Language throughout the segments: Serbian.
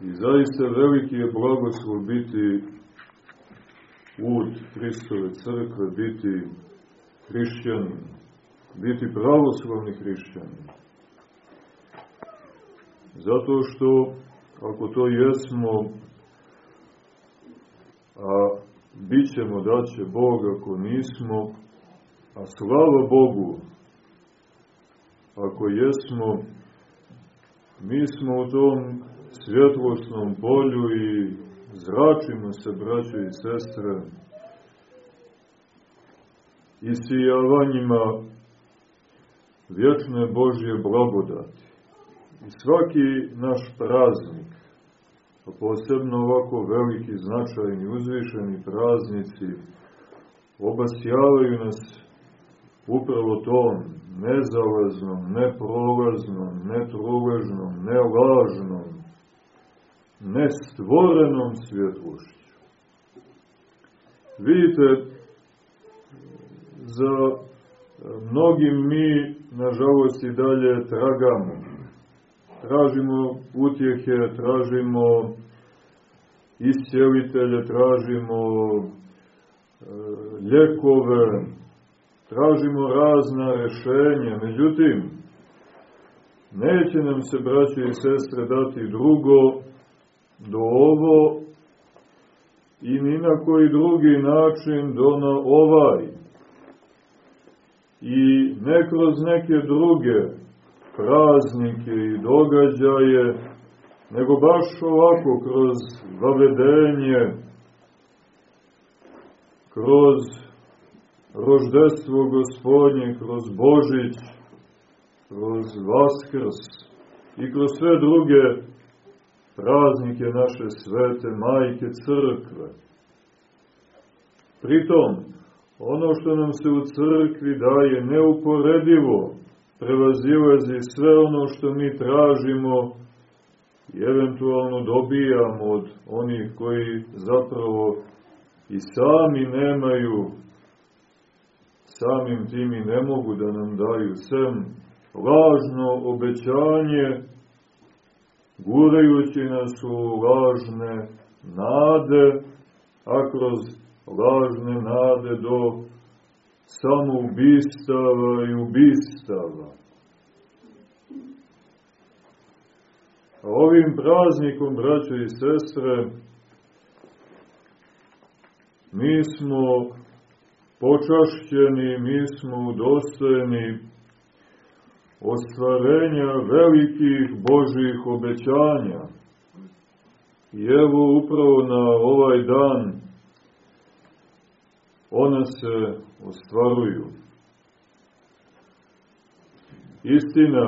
I zaista veliki je blagoslov biti ud Hristove crkve, biti hrišćanin, biti pravoslavni hrišćanin. Zato što, ako to jesmo, a bit ćemo da će Bog ako nismo, a slava Bogu, ako jesmo, mi smo u tom svjetlosnom polju i zračimo se, braće i sestre, isijavanjima vječne Božje blagodati. I svaki naš praznik, a posebno ovako veliki, značajni, uzvišeni praznici, obasjavaju nas upravo tom nezalaznom, neprolaznom, netruležnom, nelažnom, nestvorenom svjetlošću. Vidite, za mnogim mi, nažalost, i dalje tragamo. Tražimo utjehe, tražimo iscijelitelje, tražimo e, ljekove, tražimo razna rešenja. Međutim, neće nam se, braće i sestre, dati drugo do ovo i ni na koji drugi način do na ovaj. I ne kroz neke druge praznike i događaje, nego baš ovako kroz vavedenje, kroz roždestvo gospodnje, kroz Božić, kroz Vaskrs i kroz sve druge praznike naše svete majke crkve. Pritom, ono što nam se u crkvi daje neuporedivo, prevazilazi sve ono što mi tražimo i eventualno dobijamo od onih koji zapravo i sami nemaju, samim tim i ne mogu da nam daju sem lažno obećanje gurajući nas u lažne nade, a kroz lažne nade do samoubistava i ubistava. A ovim praznikom, braćo i sestre, mi smo počašćeni, mi smo udostojeni ostvarenja velikih Božih obećanja. I evo upravo na ovaj dan ona se ostvaruju. Istina,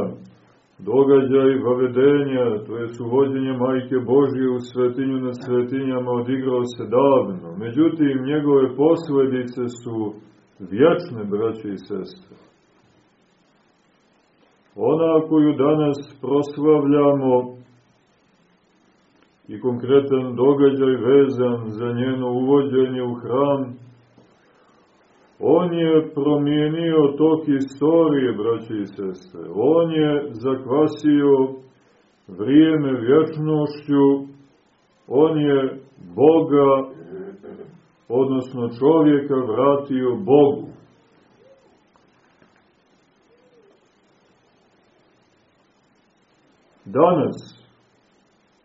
događaj vavedenja, to je suvođenje Majke Božije u svetinju na svetinjama odigrao se davno. Međutim, njegove posledice su vječne, braće i sestre. Ona koju danas proslavljamo i konkretan događaj vezan za njeno uvođenje u hram, on je promijenio tok istorije, braće i sestre. On je zakvasio vrijeme vječnošću, on je Boga, odnosno čovjeka, vratio Bogu. Danas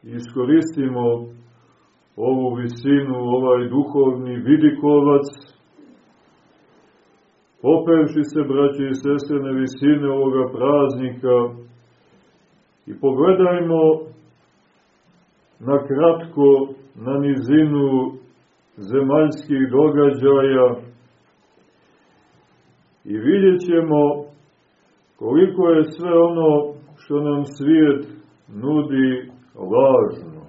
iskoristimo ovu visinu, ovaj duhovni vidikovac, popevši se, braće i sestre, na visine ovoga praznika i pogledajmo na kratko na nizinu zemaljskih događaja i vidjet ćemo koliko je sve ono što nam svijet nudi lažno.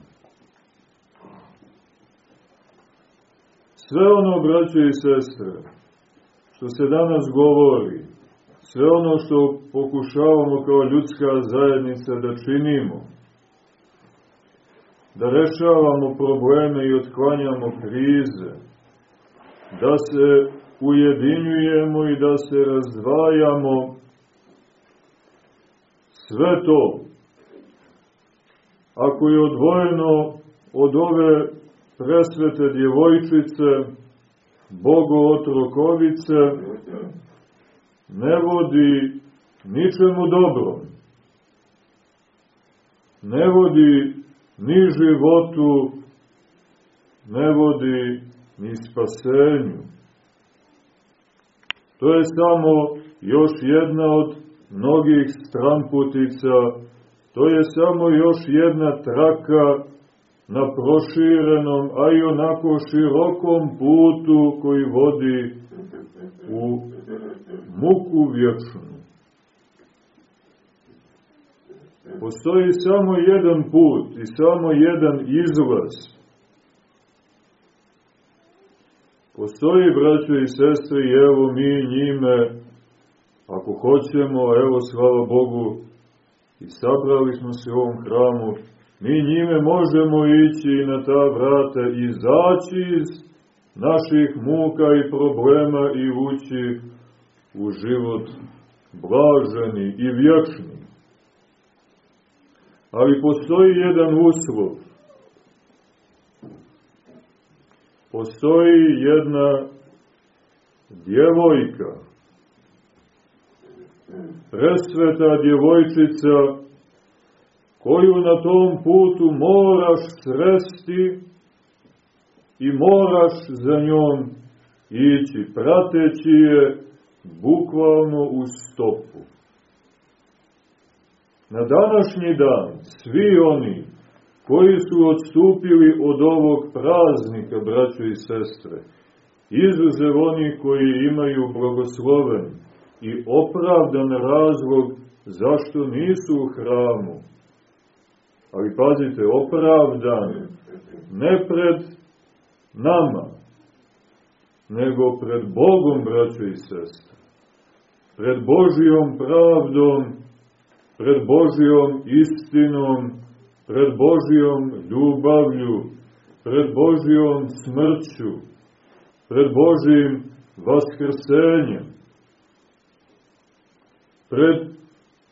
Sve ono, braće i sestre, što se danas govori, sve ono što pokušavamo kao ljudska zajednica da činimo, da rešavamo probleme i otklanjamo krize, da se ujedinjujemo i da se razdvajamo, sve to ako je odvojeno od ove presvete djevojčice, Bogo otrokovice, ne vodi ničemu dobrom. Ne vodi ni životu, ne vodi ni spasenju. To je samo još jedna od mnogih stramputica, to je samo još jedna traka na proširenom, a i onako širokom putu koji vodi u muku vječnu. Postoji samo jedan put i samo jedan izlaz. Postoji, braćo i sestre, i evo mi njime, ako hoćemo, evo, slava Bogu, i sabrali smo se u ovom hramu, mi njime možemo ići na ta vrata i izaći iz naših muka i problema i ući u život blaženi i vječni. Ali postoji jedan uslov. Postoji jedna djevojka, presveta djevojčica, koju na tom putu moraš sresti i moraš za njom ići, prateći je bukvalno u stopu. Na današnji dan svi oni koji su odstupili od ovog praznika, braćo i sestre, izuzev oni koji imaju blagosloven i opravdan razlog zašto nisu u hramu, ali pazite, opravdan, ne pred nama, nego pred Bogom, braćo i sestre, pred Božijom pravdom, pred Božijom istinom, pred Božijom ljubavlju, pred Božijom smrću, pred Božijim vaskrsenjem, pred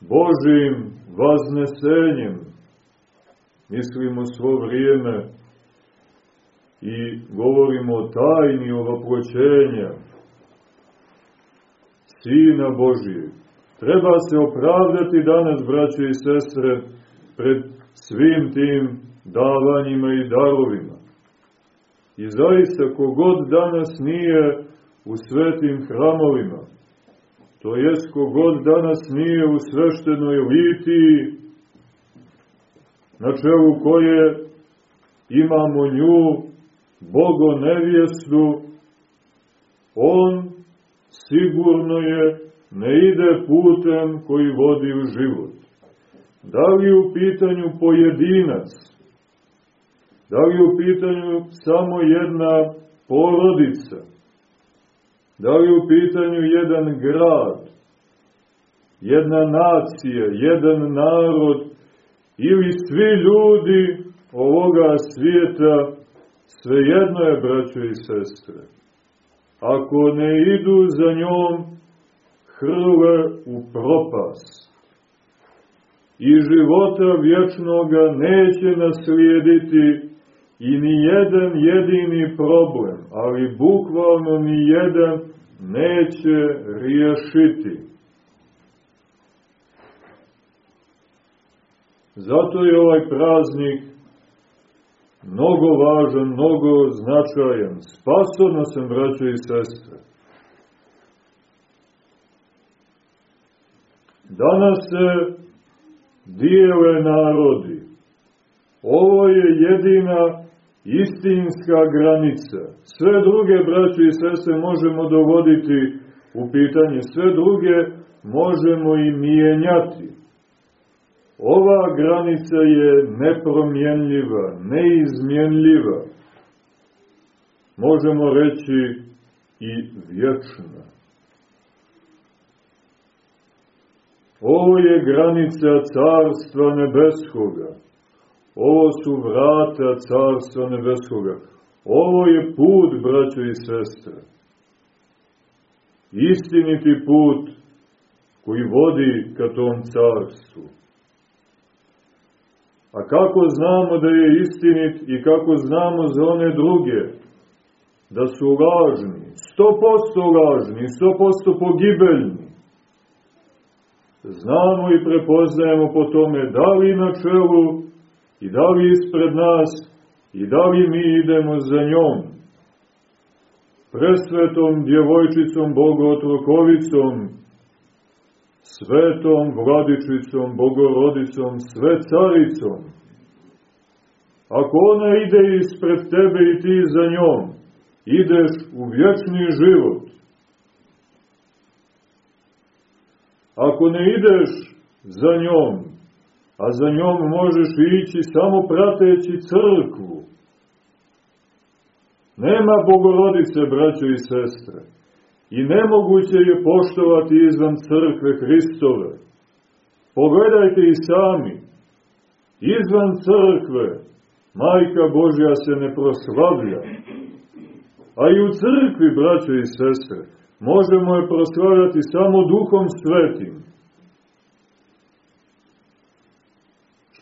Božijim vaznesenjem, mislimo svo vrijeme i govorimo o tajni ovoploćenja Sina Božije. Treba se opravdati danas, braće i sestre, pred svim tim davanjima i darovima. I zaista, kogod danas nije u svetim hramovima, to jest kogod danas nije u sveštenoj litiji, na čelu koje imamo nju, Bogo nevjestu, on sigurno je ne ide putem koji vodi u život. Da li u pitanju pojedinac, da li u pitanju samo jedna porodica, da li u pitanju jedan grad, jedna nacija, jedan narod, ili svi ljudi ovoga svijeta, svejedno je, braćo i sestre. Ako ne idu za njom, hrle u propast. I života vječnoga neće naslijediti i ni jedan jedini problem, ali bukvalno ni jedan neće riješiti. Zato je ovaj praznik mnogo važan, mnogo značajan. Spasorno sam, braćo i sestre. Danas se dijele narodi. Ovo je jedina istinska granica. Sve druge, braćo i sestre, možemo dovoditi u pitanje. Sve druge možemo i mijenjati. Ova granica je nepromjenljiva, neizmjenljiva. Možemo reći i vječna. Ovo je granica Carstva Nebeskoga. Ovo su vrata Carstva Nebeskoga. Ovo je put, braćo i sestre. Istiniti put koji vodi ka tom carstvu. A kako znamo da je istinit i kako znamo za one druge da su lažni, sto posto lažni, sto posto pogibeljni. Znamo i prepoznajemo po tome da li na čelu i da li ispred nas i da li mi idemo za njom. Presvetom djevojčicom Bogotvokovicom, svetom vladičicom, bogorodicom, sve caricom. Ako ona ide ispred tebe i ti za njom, ideš u vječni život. Ako ne ideš za njom, a za njom možeš ići samo prateći crkvu, nema bogorodice, braćo i sestre, i nemoguće je poštovati izvan crkve Hristove. Pogledajte i sami, izvan crkve Majka Božja se ne proslavlja, a i u crkvi, braćo i sestre, možemo je proslavljati samo duhom svetim.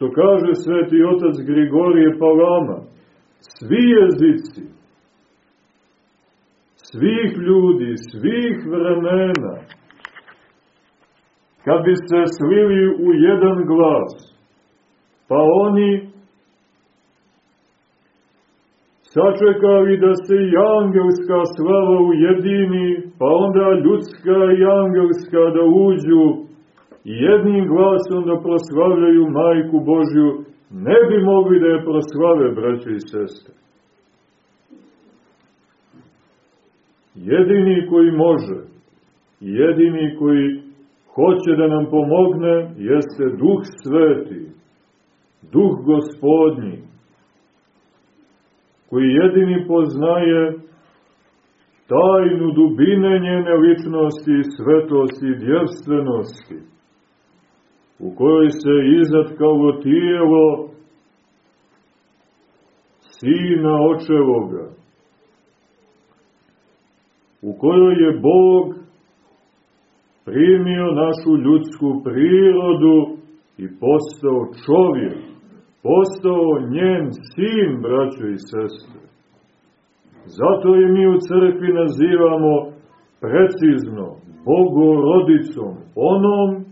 Što kaže sveti otac Grigorije Palama, svi jezici, svih ljudi, svih vremena, kad bi se slili u jedan glas, pa oni sačekali da se i angelska slava ujedini, pa onda ljudska i angelska da uđu i jednim glasom da proslavljaju Majku Božju, ne bi mogli da je proslave, braće i sestre. Jedini koji može, jedini koji hoće da nam pomogne, jeste Duh Sveti, Duh Gospodnji, koji jedini poznaje tajnu dubine njene ličnosti, svetosti i djevstvenosti, u kojoj se izatkalo tijelo Sina Očevoga, u kojoj je Bog primio našu ljudsku prirodu i postao čovjek, postao njen sin, braćo i sestre. Zato je mi u crkvi nazivamo precizno Bogorodicom, onom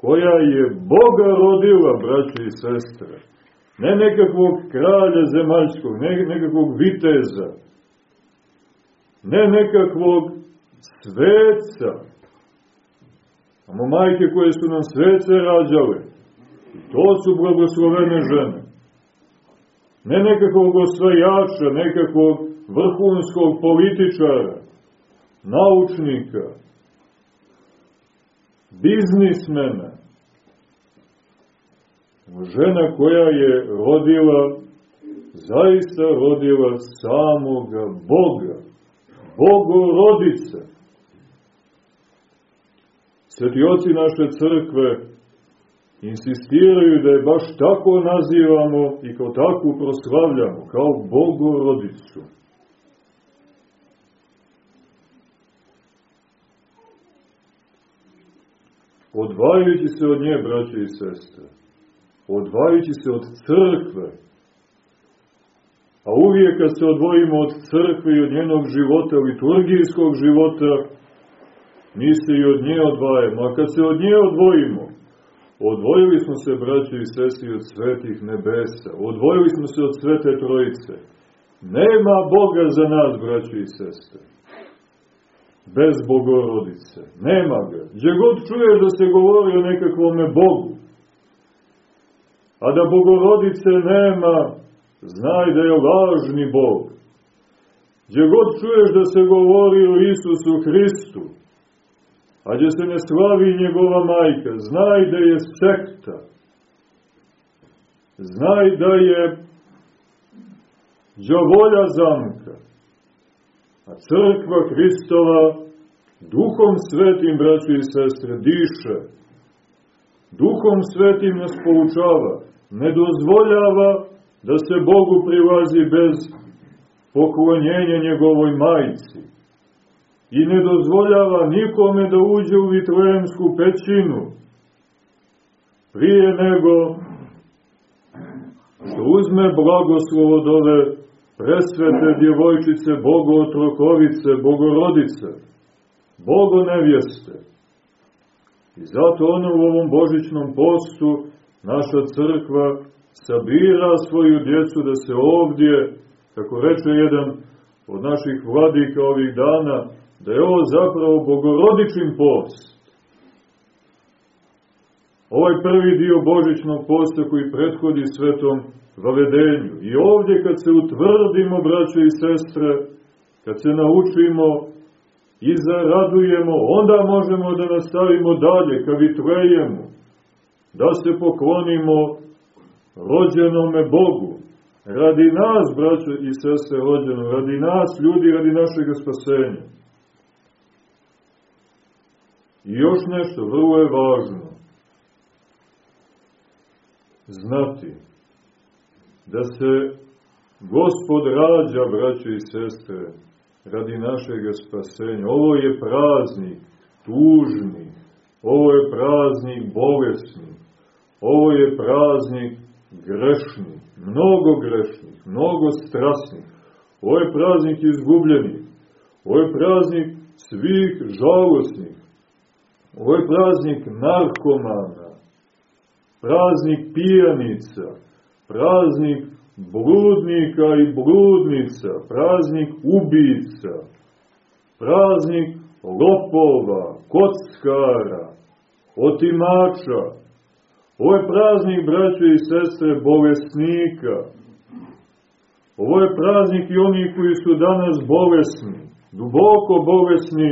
koja je Boga rodila, braćo i sestre. Ne nekakvog kralja zemaljskog, ne nekakvog viteza, ne nekakvog sveca. Amo majke koje su nam svece rađale, to su blagoslovene žene. Ne nekakvog osvajača, nekakvog vrhunskog političara, naučnika, biznismena, žena koja je rodila, zaista rodila samoga Boga. Bogorodice. Sveti oci naše crkve insistiraju da je baš tako nazivamo i kao takvu proslavljamo, kao Bogorodicu. Odvajajući se od nje, braće i sestre, odvajajući se od crkve, A uvijek kad se odvojimo od crkve i od njenog života, liturgijskog života, mi se i od nje odvajamo. A kad se od nje odvojimo, odvojili smo se, braći i sestri, od svetih nebesa, odvojili smo se od svete trojice. Nema Boga za nas, braći i sestre. Bez bogorodice. Nema ga. Gdje god čuješ da se govori o nekakvome Bogu, a da bogorodice nema, znaj da je lažni Bog. Gdje god čuješ da se govori o Isusu Hristu, a gdje se ne slavi njegova majka, znaj da je sekta. Znaj da je džavolja zamka. A crkva Hristova duhom svetim, braći i sestre, diše. Duhom svetim nas poučava, ne dozvoljava da se Bogu prilazi bez poklonjenja njegovoj majici i ne dozvoljava nikome da uđe u vitlejemsku pećinu prije nego uzme blagoslov od ove presvete djevojčice, bogotrokovice, bogorodice, bogonevjeste. I zato ono u ovom božićnom postu naša crkva sabira svoju djecu da se ovdje, kako reče jedan od naših vladika ovih dana, da je ovo zapravo bogorodičin post. Ovaj prvi dio božićnog posta koji prethodi svetom vavedenju. I ovdje kad se utvrdimo, braće i sestre, kad se naučimo i zaradujemo, onda možemo da nastavimo dalje, kad vitvejemo, da se poklonimo rođenome Bogu, radi nas, braćo i sestre, rođeno, radi nas, ljudi, radi našeg spasenja. I još nešto, vrlo je važno, znati da se Gospod rađa, braćo i sestre, radi našeg spasenja. Ovo je praznik tužni, ovo je praznik bolesni, ovo je praznik grešni, mnogo grešnih, mnogo strasnih, ovo je praznik izgubljenih, ovo je praznik svih žalostnih, ovo je praznik narkomana, praznik pijanica, praznik bludnika i bludnica, praznik ubica, praznik lopova, kockara, otimača. Ovo je praznik, braće i sestre, bolesnika. Ovo je praznik i oni koji su danas bolesni, duboko bolesni,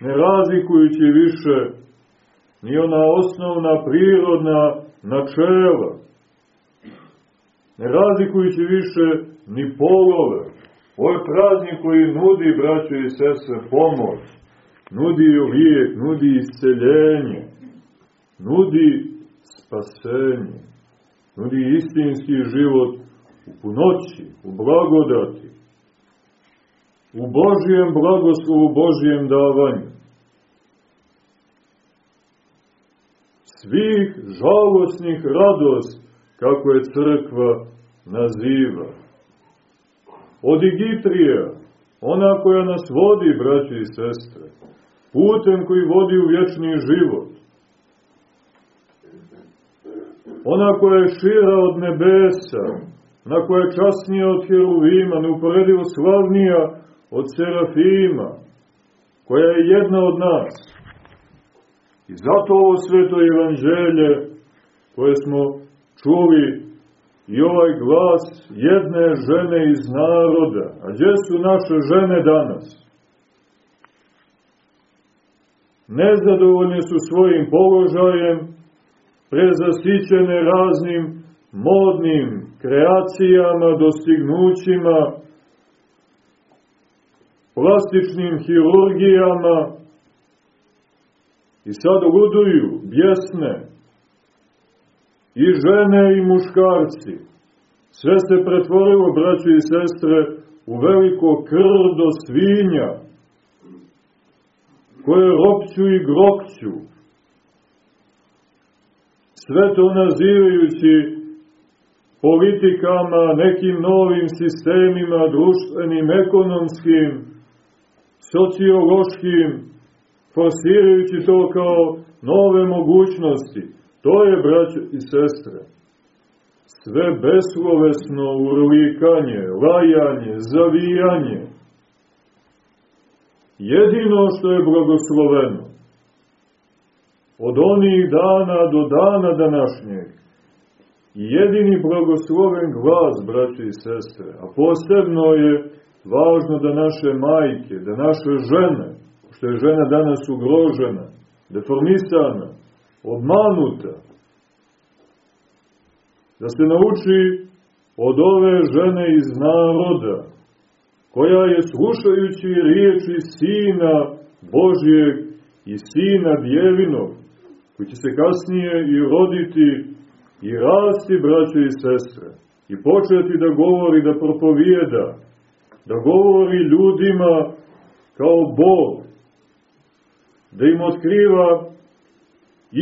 ne razlikujući više ni ona osnovna prirodna načela ne razlikujući više ni polove. Ovo je praznik koji nudi, braćo i sestre, pomoć, nudi lijek, nudi isceljenje, nudi spasenje, nudi istinski život u punoći, u blagodati, u Božijem blagoslovu, Božijem davanju. Svih žalostnih radosti kako je crkva naziva. Od Igitrija, ona koja nas vodi, braći i sestre, putem koji vodi u vječni život. Ona koja je šira od nebesa, na koja je časnija od heruvima, neuporedivo slavnija od serafima, koja je jedna od nas. I zato ovo sveto evanđelje koje smo čuli i ovaj glas jedne žene iz naroda. A gdje su naše žene danas? Nezadovoljne su svojim položajem, prezasićene raznim modnim kreacijama, dostignućima, plastičnim hirurgijama i sad luduju, bjesne, i žene i muškarci. Sve se pretvorilo, braćo i sestre, u veliko krdo svinja, koje ropću i grokću. Sve to nazivajući politikama, nekim novim sistemima, društvenim, ekonomskim, sociološkim, forsirajući to kao nove mogućnosti. To je, braće i sestre, sve beslovesno urlikanje, lajanje, zavijanje. Jedino što je blagosloveno, od onih dana do dana današnjeg, jedini blagosloven glas, braće i sestre, a posebno je važno da naše majke, da naše žene, što je žena danas ugrožena, deformisana, obmanuta. Da se nauči od ove žene iz naroda, koja je slušajući riječi Sina Božijeg i Sina Djevinog, koji će se kasnije i roditi i rasti, braće i sestre, i početi da govori, da propovijeda, da govori ljudima kao Bog, da im otkriva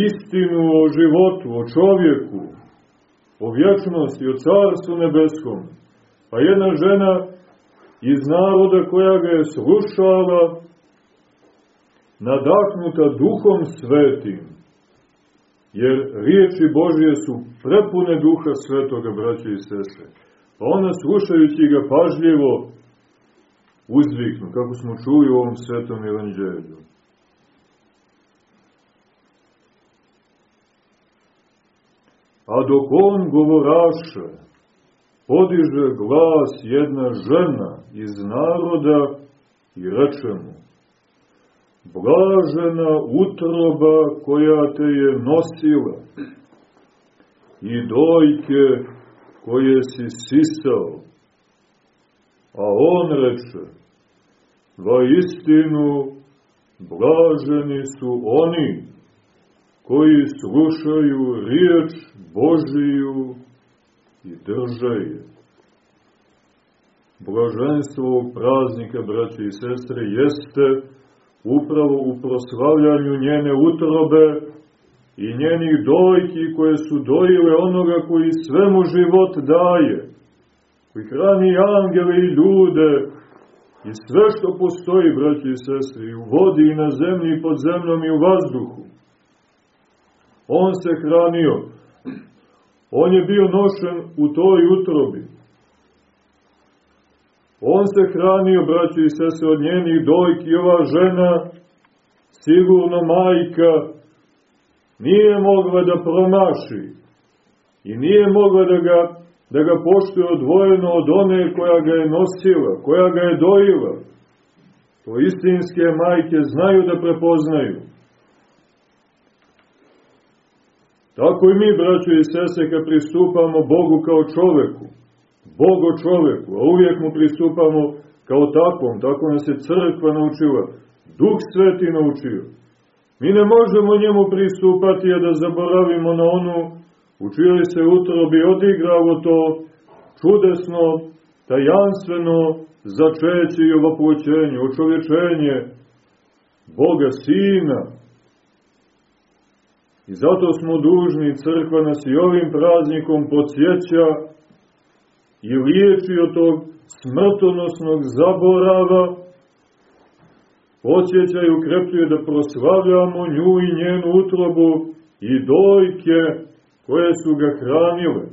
istinu o životu, o čovjeku, o vječnosti, o carstvu nebeskom. Pa jedna žena iz naroda koja ga je slušala, nadahnuta duhom svetim, jer riječi Božije su prepune duha svetoga, braće i sestre. Pa ona slušajući ga pažljivo uzviknu, kako smo čuli u ovom svetom evanđelju. A dok on govoraše, podiže glas jedna žena iz naroda i reče mu, Blažena utroba koja te je nosila i dojke koje si sisao. A on reče, va istinu blaženi su oni koji slušaju riječ Božiju i drže je. Blaženstvo ovog praznika, braće i sestre, jeste upravo u proslavljanju njene utrobe i njenih dojki koje su dojile onoga koji svemu život daje, koji hrani angele i ljude i sve što postoji, braći i sestri, i u vodi i na zemlji i pod zemljom i u vazduhu. On se hranio. On je bio nošen u toj utrobi. On se hranio, braći i sese, od njenih dojki ova žena, sigurno majka, nije mogla da promaši i nije mogla da ga, da ga poštuje odvojeno od one koja ga je nosila, koja ga je dojila. To istinske majke znaju da prepoznaju. Tako i mi, braćo i sese, kad pristupamo Bogu kao čoveku, Bogo čoveku, a uvijek mu pristupamo kao takvom, tako nas je crkva naučila, Duh Sveti naučio. Mi ne možemo njemu pristupati, a da zaboravimo na onu u čijoj se utrobi odigravo to čudesno, tajanstveno začeće i ovoploćenje, očovječenje Boga Sina. I zato smo dužni, crkva nas i ovim praznikom podsjeća i liječi od tog smrtonosnog zaborava, podsjeća i ukrepljuje da proslavljamo nju i njenu utrobu i dojke koje su ga hranile.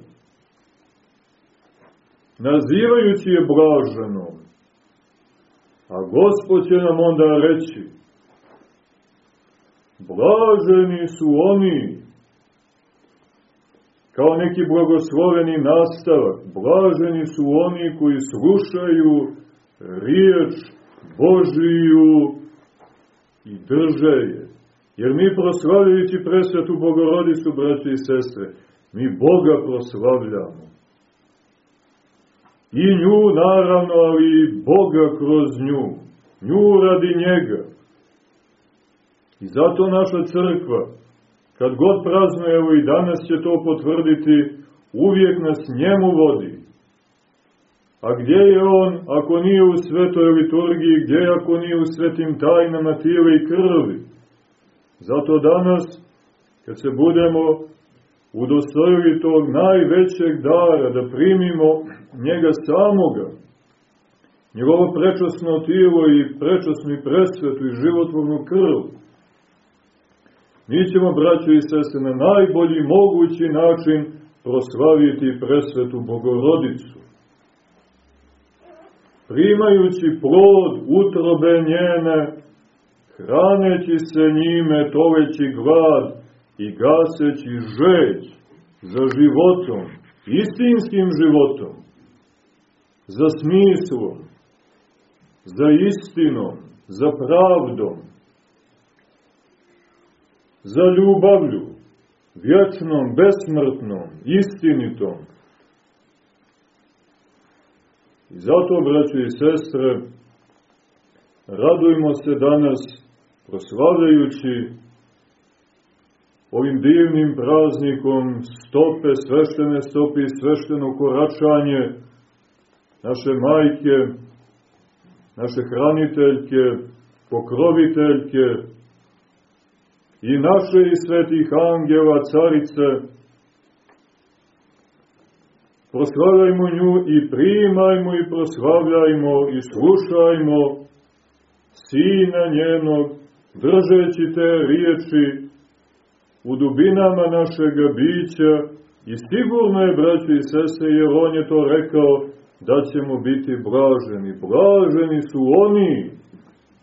Nazivajući je blaženom, a Gospod će nam onda reći, blaženi su oni kao neki blagosloveni nastavak. Blaženi su oni koji slušaju riječ Božiju i drže je. Jer mi proslavljajući presvetu Bogorodicu, braće i sestre, mi Boga proslavljamo. I nju naravno, ali i Boga kroz nju. Nju radi njega. I zato naša crkva, Kad god praznuje, evo i danas će to potvrditi, uvijek nas njemu vodi. A gdje je on, ako nije u svetoj liturgiji, gdje je ako nije u svetim tajnama tijela i krvi? Zato danas, kad se budemo udostojili tog najvećeg dara, da primimo njega samoga, njegovo prečasno tijelo i prečasnu i presvetu i životvornu krv, mi ćemo, braćo i sese, na najbolji mogući način proslaviti presvetu Bogorodicu. Primajući plod utrobe njene, hraneći se njime, toveći glad i gaseći žeć za životom, istinskim životom, za smislom, za istinom, za pravdom, za ljubavlju, vječnom, besmrtnom, istinitom. I zato, braći i sestre, radujmo se danas proslavljajući ovim divnim praznikom stope, sveštene stope i svešteno koračanje naše majke, naše hraniteljke, pokroviteljke, i naše i svetih angela, carice, proslavljajmo nju i primajmo i proslavljajmo i slušajmo Sina njenog, držeći te riječi u dubinama našega bića i sigurno je, braći i sese, jer on je to rekao, da ćemo biti blaženi. Blaženi su oni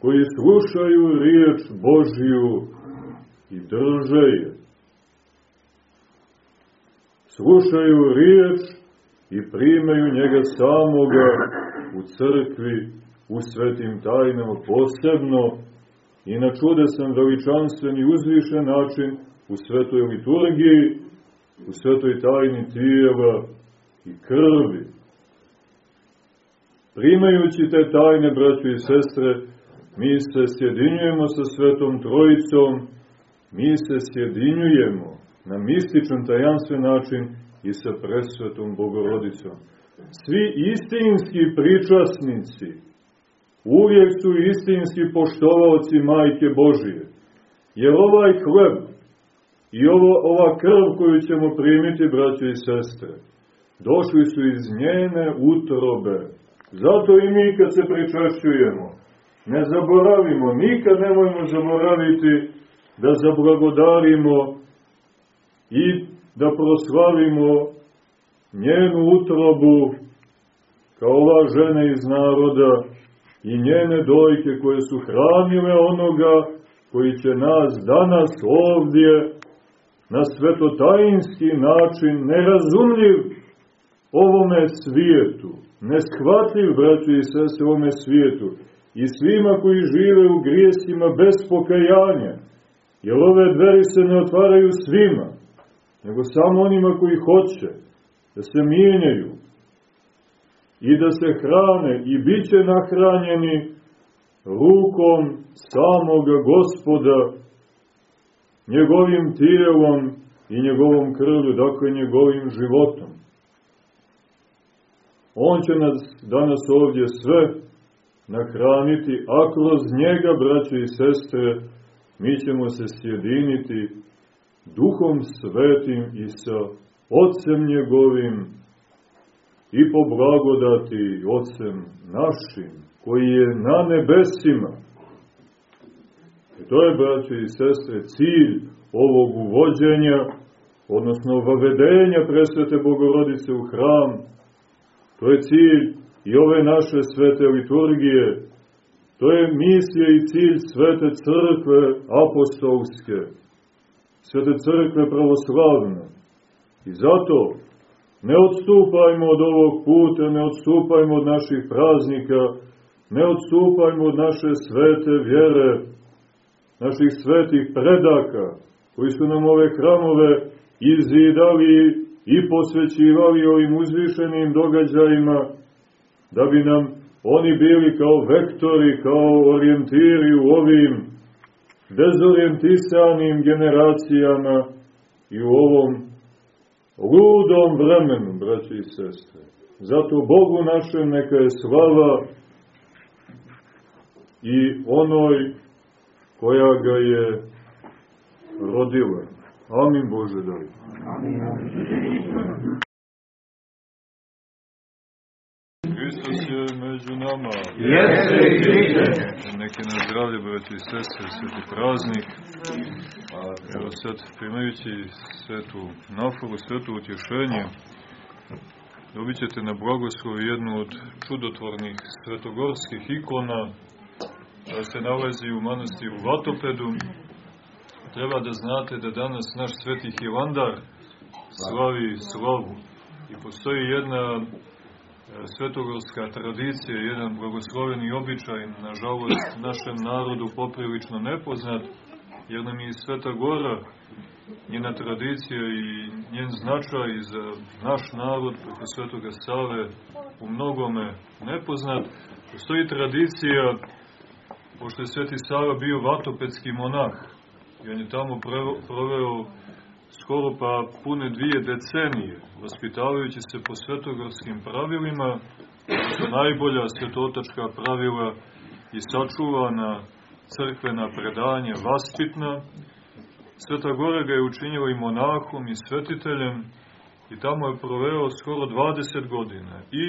koji slušaju riječ Božiju i drže je. Slušaju riječ i primaju njega samoga u crkvi, u svetim tajnama, posebno i na čudesan, veličanstven i uzvišen način u svetoj liturgiji, u svetoj tajni tijela i krvi. Primajući te tajne, braćo i sestre, mi se sjedinjujemo sa Svetom Trojicom, mi se sjedinjujemo na mističan tajanstven način i sa presvetom Bogorodicom. Svi istinski pričasnici uvijek su istinski poštovalci Majke Božije. Jer ovaj hleb i ovo, ova krv koju ćemo primiti, braće i sestre, došli su iz njene utrobe. Zato i mi kad se pričašćujemo, ne zaboravimo, nikad nemojmo zaboraviti da zablagodarimo i da proslavimo njenu utrobu kao ova žena iz naroda i njene dojke koje su hranile onoga koji će nas danas ovdje na svetotajinski način nerazumljiv ovome svijetu, neshvatljiv, braći i sese, ovome svijetu i svima koji žive u grijesima bez pokajanja, jer ove dveri se ne otvaraju svima, nego samo onima koji hoće da se mijenjaju i da se hrane i bit će nahranjeni rukom samoga gospoda, njegovim tijelom i njegovom krvlju, dakle njegovim životom. On će nas danas ovdje sve nahraniti, a kroz njega, braće i sestre, mi ćemo se sjediniti Duhom Svetim i sa Otcem njegovim i po blagodati Otcem našim, koji je na nebesima. I to je, braće i sestre, cilj ovog uvođenja, odnosno vavedenja presvete Bogorodice u hram. To je cilj i ove naše svete liturgije. To je misija i cilj svete crkve apostolske Svete crkve pravoslavne. I zato ne odstupajmo od ovog puta, ne odstupajmo od naših praznika, ne odstupajmo od naše svete vjere, naših svetih predaka, koji su nam ove hramove izidali i posvećivali ovim uzvišenim događajima, da bi nam oni bili kao vektori, kao orijentiri u ovim dezorijentisanim generacijama i u ovom ludom vremenu, braći i sestre. Zato Bogu našem neka je slava i onoj koja ga je rodila. Amin Bože daj. Amin. Nama. Jeste i biće. Neki na zdravlje, braći i sestre, sveti praznik. Evo sad, primajući svetu naforu, svetu utješenje, dobit ćete na blagoslov jednu od čudotvornih svetogorskih ikona, koja se nalazi u manastiru Vatopedu. Treba da znate da danas naš sveti Hilandar slavi slavu. I postoji jedna svetogorska tradicija, jedan blagosloveni običaj, nažalost, našem narodu poprilično nepoznat, jer nam je Sveta Gora, njena tradicija i njen značaj za naš narod preko Svetoga Save u mnogome nepoznat. Postoji tradicija, pošto je Sveti Sava bio vatopetski monah, i on je tamo proveo skoro pa pune dvije decenije, vaspitavajući se po svetogorskim pravilima, to najbolja svetotačka pravila i sačuvana crkvena predanja vaspitna. Sveta Gora ga je učinila i monahom i svetiteljem i tamo je proveo skoro 20 godina. I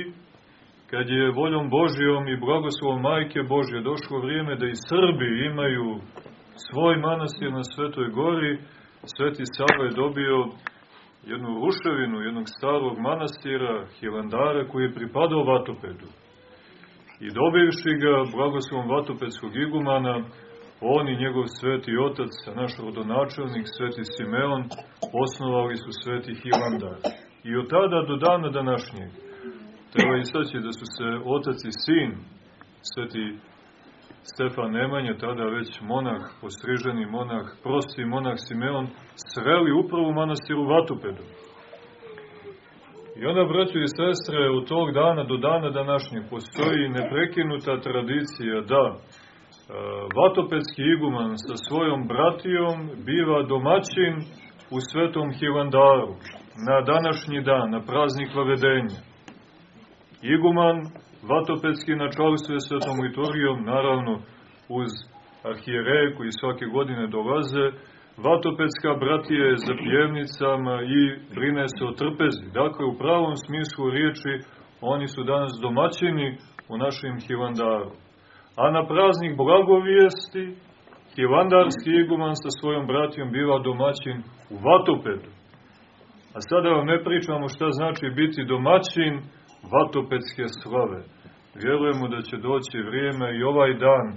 kad je voljom Božijom i blagoslovom Majke Božje došlo vrijeme da i Srbi imaju svoj manastir na Svetoj gori, Sveti Sava je dobio jednu ruševinu jednog starog manastira, Hilandara, koji je pripadao Vatopedu. I dobivši ga blagoslovom Vatopedskog igumana, on i njegov sveti otac, naš rodonačelnik, sveti Simeon, osnovali su sveti Hilandar. I od tada do dana današnjeg treba istaći da su se otac i sin, sveti Stefan Nemanja, tada već monah, postriženi monah, prosti monah Simeon, sreli upravo u manastiru Vatopedu. I onda, braćo i sestre, od tog dana do dana današnjeg postoji neprekinuta tradicija da e, Vatopedski iguman sa svojom bratijom biva domaćin u Svetom Hilandaru na današnji dan, na praznik vavedenja. Iguman Vatopedski na čalstve Svetom liturgijom, naravno uz arhijereje koji svake godine dolaze, Vatopedska bratija je za pjevnicama i brine se o trpezi. Dakle, u pravom smislu riječi, oni su danas domaćini u našem Hilandaru. A na praznik blagovijesti, Hilandarski iguman sa svojom bratijom biva domaćin u Vatopedu. A sada vam ne pričamo šta znači biti domaćin Vatopedske slave. Vjerujemo da će doći vrijeme i ovaj dan,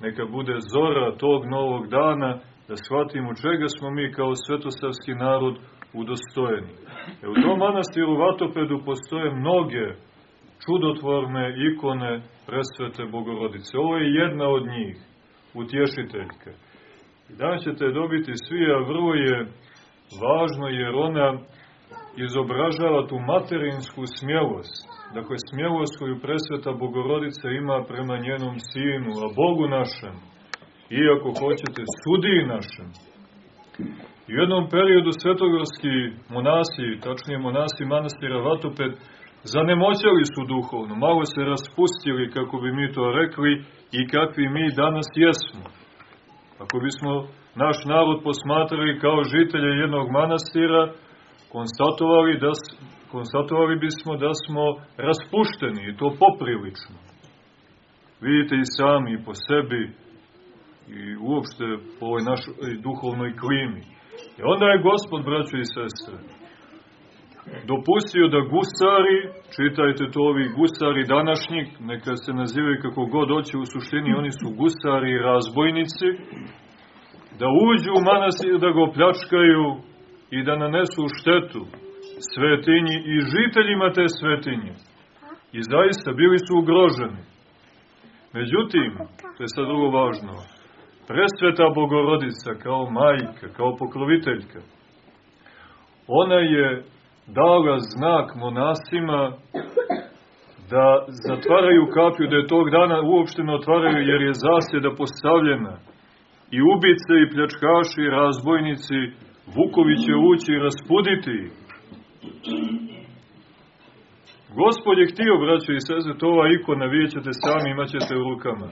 neka bude zora tog novog dana, da shvatimo čega smo mi kao svetosavski narod udostojeni. E u tom manastiru Vatopedu postoje mnoge čudotvorne ikone presvete Bogorodice. Ovo je jedna od njih, utješiteljka. I danas ćete dobiti svi, a vrlo je važno jer ona izobražava tu materinsku smjelost. Dakle, smjelost koju presveta Bogorodica ima prema njenom sinu, a Bogu našem, i ako hoćete sudiji našem. I u jednom periodu svetogorski monasi, tačnije monasi manastira Vatoped, zanemoćali su duhovno, malo se raspustili, kako bi mi to rekli, i kakvi mi danas jesmo. Ako bismo naš narod posmatrali kao žitelje jednog manastira, konstatovali, da, konstatovali bismo da smo raspušteni, i to poprilično. Vidite i sami po sebi, i uopšte po ovoj našoj duhovnoj klimi. I onda je gospod, braćo i sestre, dopustio da gusari, čitajte to ovi gusari današnji, neka se nazivaju kako god hoće u suštini, oni su gusari i razbojnici, da uđu u manastir, da go pljačkaju i da nanesu štetu svetinji i žiteljima te svetinje. I zaista bili su ugroženi. Međutim, to je sad drugo važno, presveta Bogorodica kao majka, kao pokroviteljka, ona je dala znak monasima da zatvaraju kapiju, da je tog dana uopšte ne otvaraju jer je zasjeda postavljena. I ubice, i pljačkaši, i razbojnici, Vukovi će ući i raspuditi. Gospod je htio, braćo i seze, to ova ikona, vidjet ćete sami, imat ćete u rukama.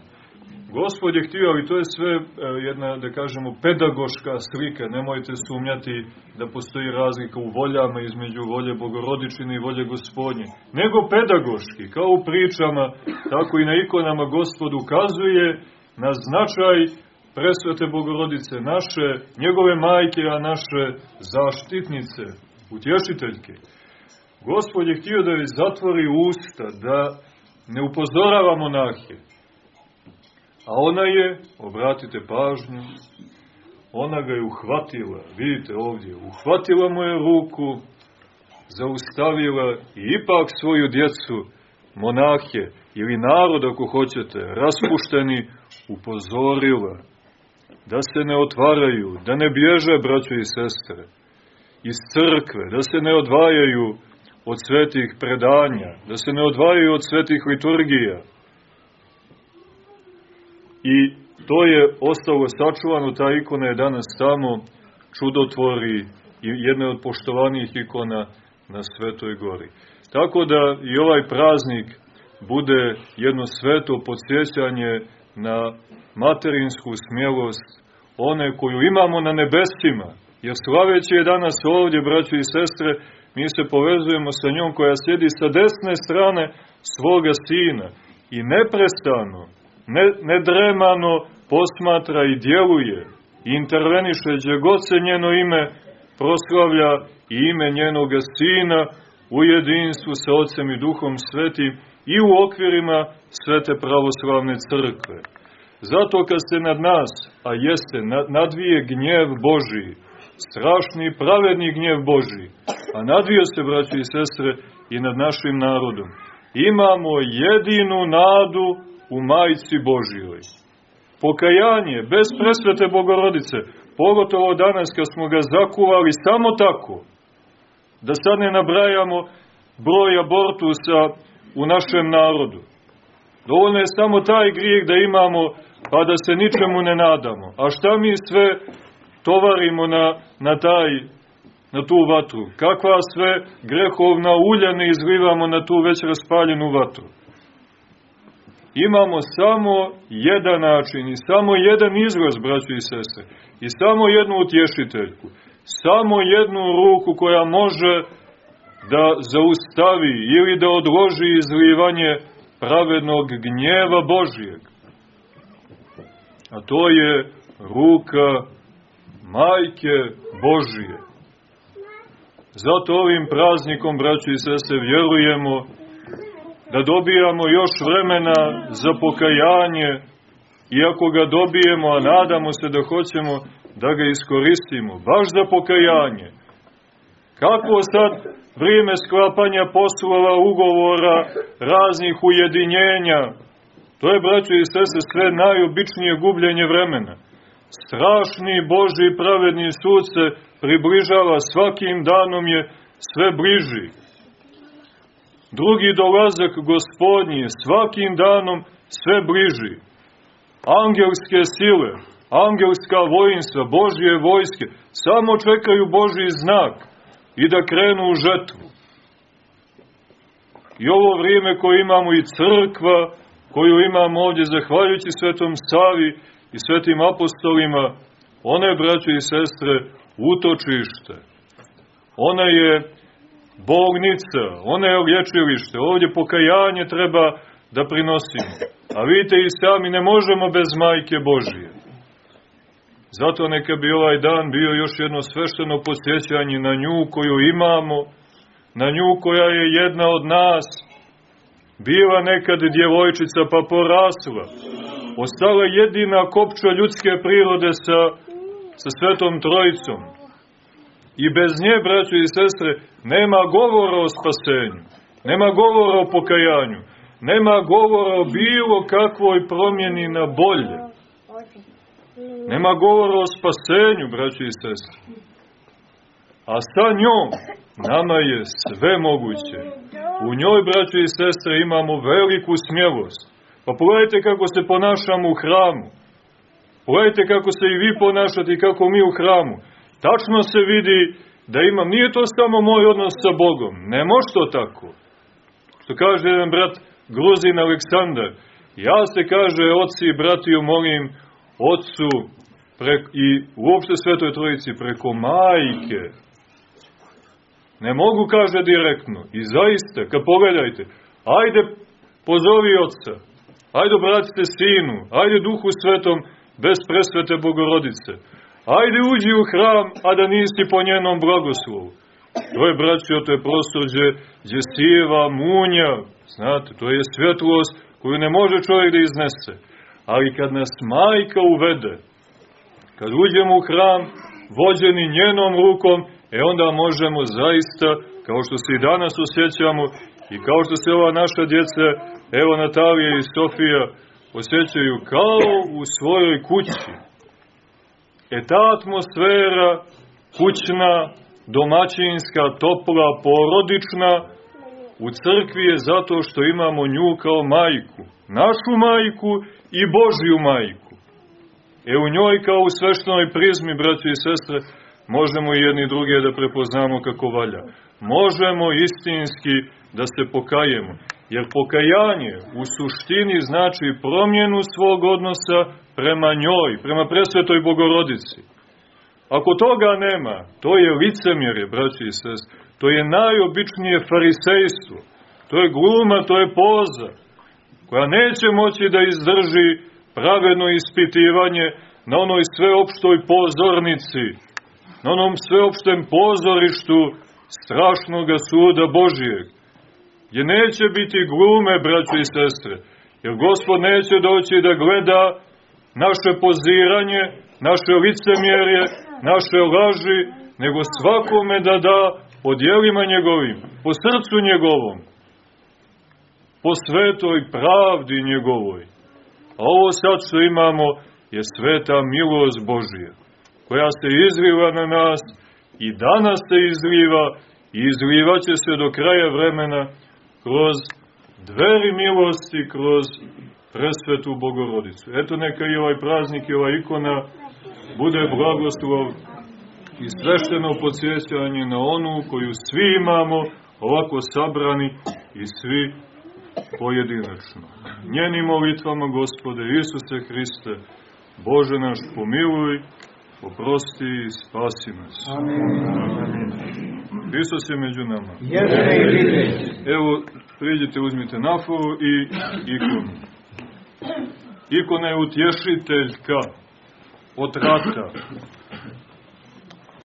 Gospod je htio, ali to je sve e, jedna, da kažemo, pedagoška slika. Nemojte sumnjati da postoji razlika u voljama između volje Bogorodičine i volje Gospodnje. Nego pedagoški, kao u pričama, tako i na ikonama Gospod ukazuje na značaj presvete Bogorodice, naše, njegove majke, a naše zaštitnice, utješiteljke. Gospod je htio da joj zatvori usta, da ne upozorava monahije, A ona je, obratite pažnju, ona ga je uhvatila, vidite ovdje, uhvatila mu je ruku, zaustavila i ipak svoju djecu, monahe ili narod ako hoćete, raspušteni, upozorila da se ne otvaraju, da ne bježe, braćo i sestre, iz crkve, da se ne odvajaju od svetih predanja, da se ne odvajaju od svetih liturgija, I to je ostalo sačuvano, ta ikona je danas tamo čudotvori jedna od poštovanijih ikona na Svetoj gori. Tako da i ovaj praznik bude jedno sveto podsjećanje na materinsku smjelost, one koju imamo na nebesima, jer slaveći je danas ovdje, braćo i sestre, mi se povezujemo sa njom koja sjedi sa desne strane svoga sina i neprestano, ne, nedremano posmatra i djeluje i interveniše gdje god se njeno ime proslavlja i ime njenoga sina u jedinstvu sa Otcem i Duhom Svetim i u okvirima Svete pravoslavne crkve. Zato kad se nad nas, a jeste, nadvije gnjev Božiji, strašni pravedni gnjev Božiji, a nadvio se, braći i sestre, i nad našim narodom. Imamo jedinu nadu u majici Božijoj. Pokajanje, bez presvete Bogorodice, pogotovo danas kad smo ga zakuvali samo tako, da sad ne nabrajamo broj abortusa u našem narodu. Dovoljno je samo taj grijeh da imamo, pa da se ničemu ne nadamo. A šta mi sve tovarimo na, na taj na tu vatru. Kakva sve grehovna ulja ne izlivamo na tu već raspaljenu vatru. Imamo samo jedan način i samo jedan izraz, braći i sestre, i samo jednu utješiteljku, samo jednu ruku koja može da zaustavi ili da odloži izlivanje pravednog gnjeva Božijeg. A to je ruka Majke Božije. Zato ovim praznikom, braći i sese, vjerujemo da dobijamo još vremena za pokajanje, iako ga dobijemo, a nadamo se da hoćemo da ga iskoristimo, baš za pokajanje. Kako sad vrijeme sklapanja poslova, ugovora, raznih ujedinjenja, to je, braći i sese, sve najobičnije gubljenje vremena. Strašni Boži pravedni sud se približava, svakim danom je sve bliži. Drugi dolazak gospodnji svakim danom sve bliži. Angelske sile, angelska vojnstva, Božje vojske, samo čekaju Božji znak i da krenu u žetvu. I ovo vrijeme koje imamo i crkva, koju imamo ovdje zahvaljujući Svetom Savi i Svetim apostolima, ona je, braćo i sestre, utočište. Ona je bolnica, ona je liječilište. Ovdje pokajanje treba da prinosimo. A vidite i sami ne možemo bez majke Božije. Zato neka bi ovaj dan bio još jedno svešteno posjećanje na nju koju imamo, na nju koja je jedna od nas, bila nekad djevojčica pa porasla, ostala jedina kopča ljudske prirode sa, sa svetom trojicom. I bez nje, braćo i sestre, nema govora o spasenju, nema govora o pokajanju, nema govora o bilo kakvoj promjeni na bolje. Nema govora o spasenju, braćo i sestre. A sa njom nama je sve moguće. U njoj, braćo i sestre, imamo veliku smjelost. Pa pogledajte kako se ponašamo u hramu. Pogledajte kako se i vi ponašate i kako mi u hramu. Tačno se vidi da imam, nije to samo moj odnos sa Bogom. Ne može to tako. Što kaže jedan brat Gruzin Aleksandar, ja se kaže, oci i bratiju, molim, Otcu prek, i uopšte Svetoj Trojici preko majke. Ne mogu, kaže direktno. I zaista, kad pogledajte, ajde pozovi Otca, ajde obratite Sinu, ajde Duhu Svetom, bez presvete Bogorodice. Ajde uđi u hram, a da nisi po njenom blagoslovu. To je, braćo, to je prostor gdje, sijeva munja, znate, to je svjetlost koju ne može čovjek da iznese. Ali kad nas majka uvede, kad uđemo u hram, vođeni njenom rukom, e onda možemo zaista, kao što se i danas osjećamo, i kao što se ova naša djeca, evo Natalija i Sofija, osjećaju kao u svojoj kući. E ta atmosfera kućna, domaćinska, topla, porodična, u crkvi je zato što imamo nju kao majku. Našu majku i Božju majku. E u njoj kao u sveštenoj prizmi, braći i sestre, možemo jedni druge da prepoznamo kako valja. Možemo istinski da se pokajemo. Jer pokajanje u suštini znači promjenu svog odnosa prema njoj, prema presvetoj bogorodici. Ako toga nema, to je licemjerje, braći i sest, To je najobičnije farisejstvo. To je gluma, to je poza, koja neće moći da izdrži pravedno ispitivanje na onoj sveopštoj pozornici, na onom sveopštem pozorištu strašnog suda Božijeg, gdje neće biti glume, braćo i sestre, jer Gospod neće doći da gleda naše poziranje, naše licemjerje, naše laži, nego svakome da da po dijelima njegovim, po srcu njegovom, po svetoj pravdi njegovoj. A ovo sad što imamo je sveta milost Božija, koja se izliva na nas i danas se izliva i izlivaće se do kraja vremena kroz dveri milosti, kroz presvetu Bogorodicu. Eto neka i ovaj praznik i ova ikona bude blagoslov i svešteno podsjećanje na onu koju svi imamo ovako sabrani i svi pojedinačno. Njenim molitvama, Gospode Isuse Hriste, Bože naš, pomiluj, oprosti i spasi nas. Amin. Isus je među nama. Evo, priđite, uzmite naforu i ikonu. Ikona je utješiteljka od rata.